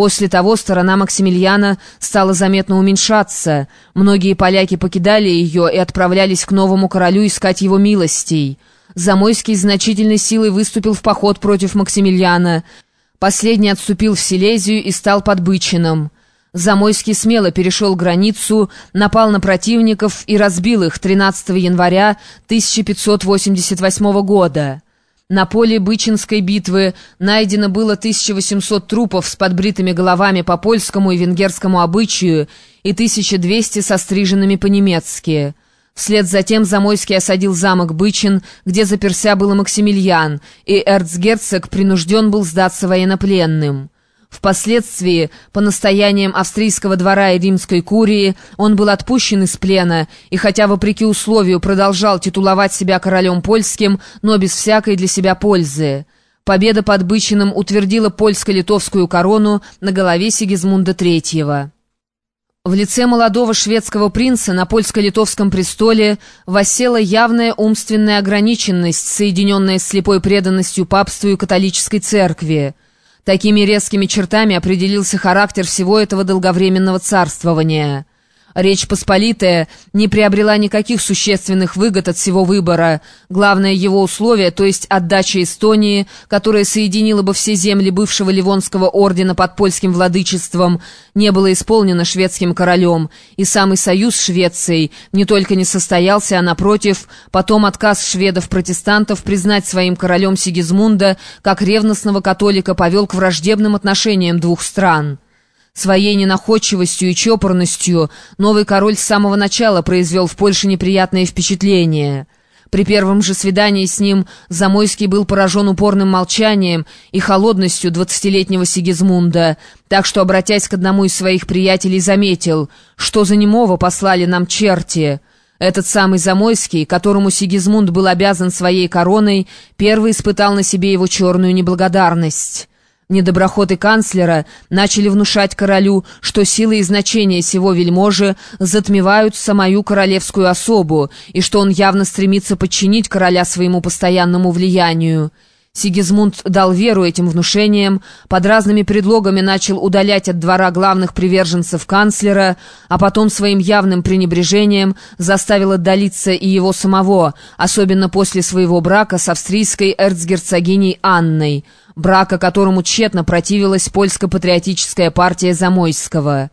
После того сторона Максимилиана стала заметно уменьшаться. Многие поляки покидали ее и отправлялись к новому королю искать его милостей. Замойский значительной силой выступил в поход против Максимилиана. Последний отступил в Силезию и стал под Бычином. Замойский смело перешел границу, напал на противников и разбил их 13 января 1588 года. На поле Бычинской битвы найдено было 1800 трупов с подбритыми головами по польскому и венгерскому обычаю и 1200 со стриженными по-немецки. Вслед за тем Замойский осадил замок Бычин, где заперся был Максимилиан, и эрцгерцог принужден был сдаться военнопленным. Впоследствии, по настояниям австрийского двора и римской курии, он был отпущен из плена и, хотя вопреки условию продолжал титуловать себя королем польским, но без всякой для себя пользы. Победа под Бычиным утвердила польско-литовскую корону на голове Сигизмунда III. В лице молодого шведского принца на польско-литовском престоле воссела явная умственная ограниченность, соединенная с слепой преданностью папству и католической церкви. Такими резкими чертами определился характер всего этого долговременного царствования. Речь Посполитая не приобрела никаких существенных выгод от всего выбора. Главное его условие, то есть отдача Эстонии, которая соединила бы все земли бывшего Ливонского ордена под польским владычеством, не было исполнено шведским королем, и самый союз с Швецией не только не состоялся, а напротив, потом отказ шведов-протестантов признать своим королем Сигизмунда как ревностного католика повел к враждебным отношениям двух стран. Своей ненаходчивостью и чопорностью новый король с самого начала произвел в Польше неприятное впечатление. При первом же свидании с ним Замойский был поражен упорным молчанием и холодностью двадцатилетнего Сигизмунда, так что, обратясь к одному из своих приятелей, заметил, что за немого послали нам черти. Этот самый Замойский, которому Сигизмунд был обязан своей короной, первый испытал на себе его черную неблагодарность. Недоброходы канцлера начали внушать королю, что силы и значения сего вельможи затмевают самую королевскую особу, и что он явно стремится подчинить короля своему постоянному влиянию. Сигизмунд дал веру этим внушениям, под разными предлогами начал удалять от двора главных приверженцев канцлера, а потом своим явным пренебрежением заставил отдалиться и его самого, особенно после своего брака с австрийской эрцгерцогиней Анной – брака которому тщетно противилась польско-патриотическая партия Замойского.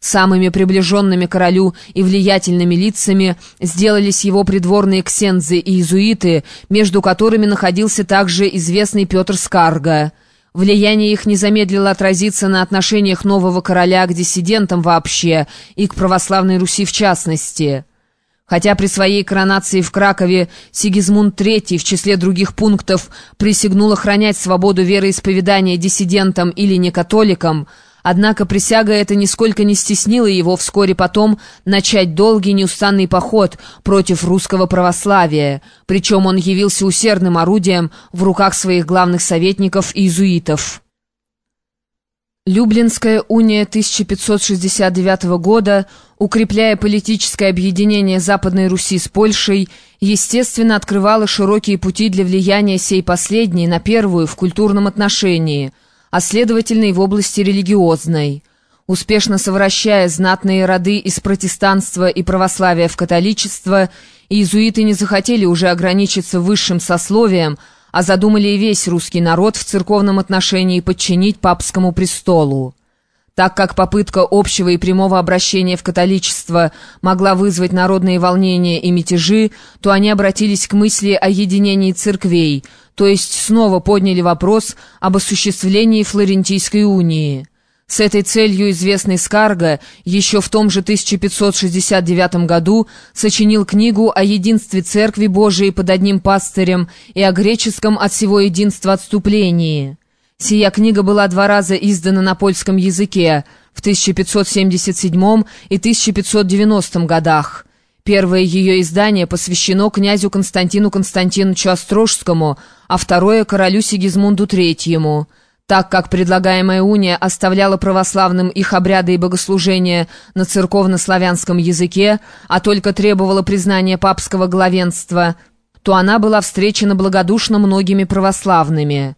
Самыми приближенными королю и влиятельными лицами сделались его придворные ксензы и иезуиты, между которыми находился также известный Петр Скарга. Влияние их не замедлило отразиться на отношениях нового короля к диссидентам вообще и к православной Руси в частности. Хотя при своей коронации в Кракове Сигизмунд III в числе других пунктов присягнул охранять свободу вероисповедания диссидентам или некатоликам, однако присяга эта нисколько не стеснила его вскоре потом начать долгий неустанный поход против русского православия, причем он явился усердным орудием в руках своих главных советников и иезуитов. Люблинская уния 1569 года, укрепляя политическое объединение Западной Руси с Польшей, естественно открывала широкие пути для влияния сей последней на первую в культурном отношении, а следовательно и в области религиозной. Успешно совращая знатные роды из протестанства и православия в католичество, иезуиты не захотели уже ограничиться высшим сословием, а задумали и весь русский народ в церковном отношении подчинить папскому престолу. Так как попытка общего и прямого обращения в католичество могла вызвать народные волнения и мятежи, то они обратились к мысли о единении церквей, то есть снова подняли вопрос об осуществлении Флорентийской унии. С этой целью известный Скарга еще в том же 1569 году сочинил книгу о единстве Церкви Божией под одним пастырем и о греческом от всего единства отступлении. Сия книга была два раза издана на польском языке в 1577 и 1590 годах. Первое ее издание посвящено князю Константину Константиновичу Острожскому, а второе — королю Сигизмунду Третьему — так как предлагаемая уния оставляла православным их обряды и богослужения на церковно-славянском языке, а только требовала признания папского главенства, то она была встречена благодушно многими православными.